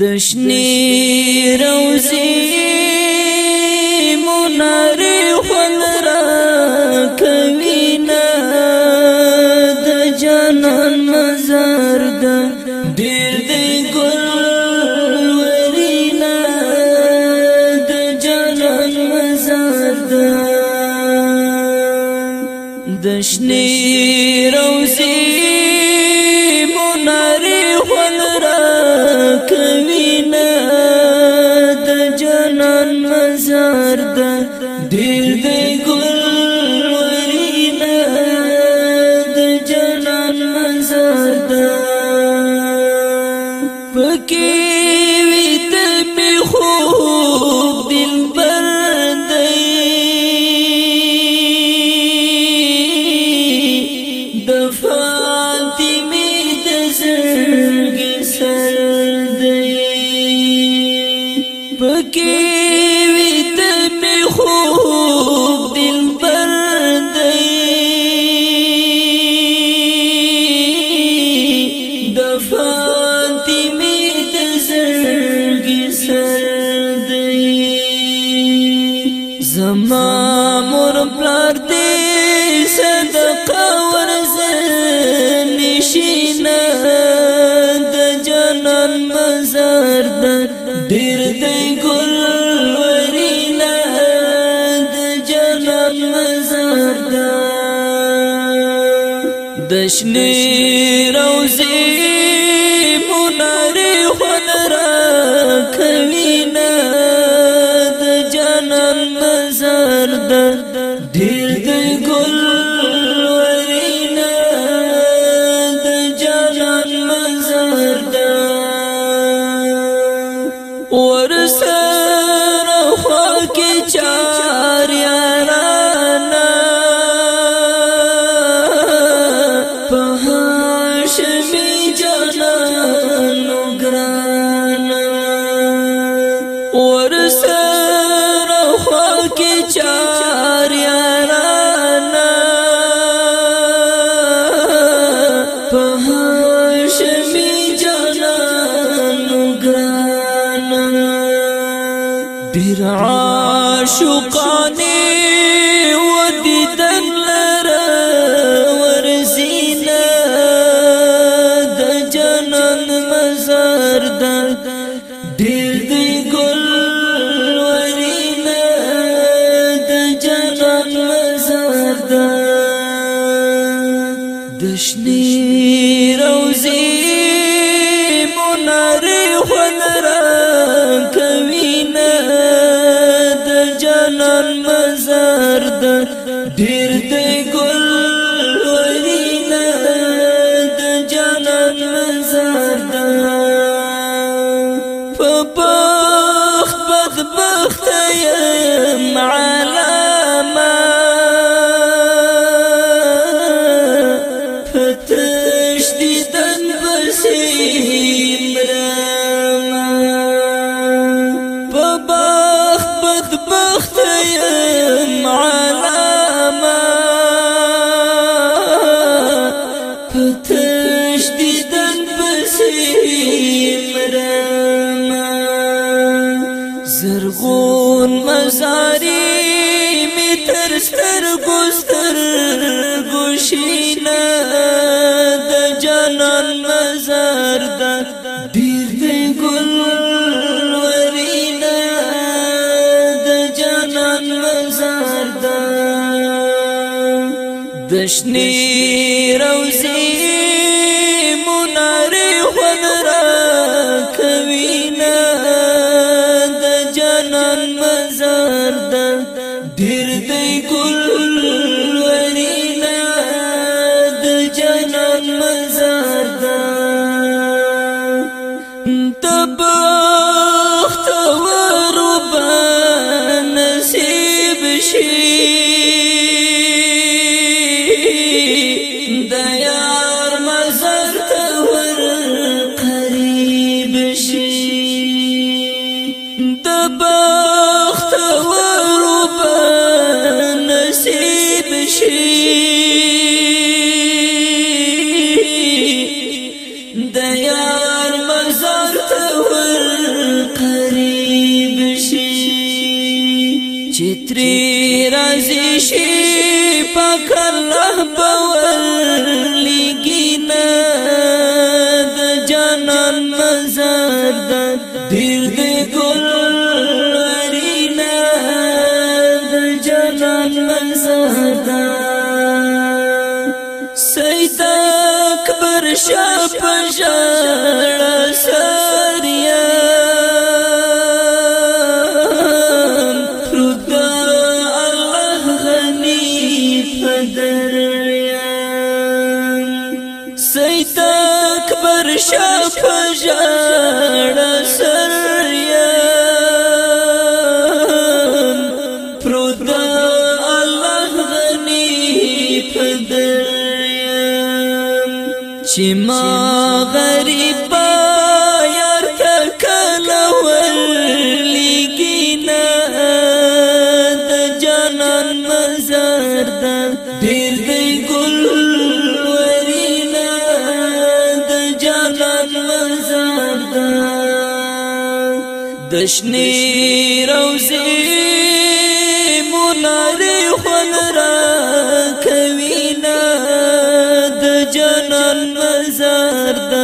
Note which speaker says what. Speaker 1: دشنی روزی مناری خون را کوینا د جانان مزار د دیر کوي سر دی زما مور پلار دی صدقه ورزن نشینا د جنان مزار د ډیر دی ګل ورینا د جنان مزار د دشنی روزی دیر عاشقانی دیدن لر ورزین د جنان مزار ده ډیر دی گل ورین د جنان مزار ده دشنی روزی مناره خنر زرغون مزاری می تر سترګو سترګو شینا د جنان مزار د ډیر دی ګل ورینا د جانان مزار د دشنی روزی مزار دا تب چتری رازی شی پاک الله باور لګینا د جانان مزار د دیر دې ګل ورینا د جانان مزار د سید اکبر شاه پژړ شهید اکبر شاه پژړ سر یم پرود الله غنی پدر یم چې ما غریب یار تکل ورلګینا د جانان مزار د دشنی روزی مولاری خون را کوینا د جنان مزار دا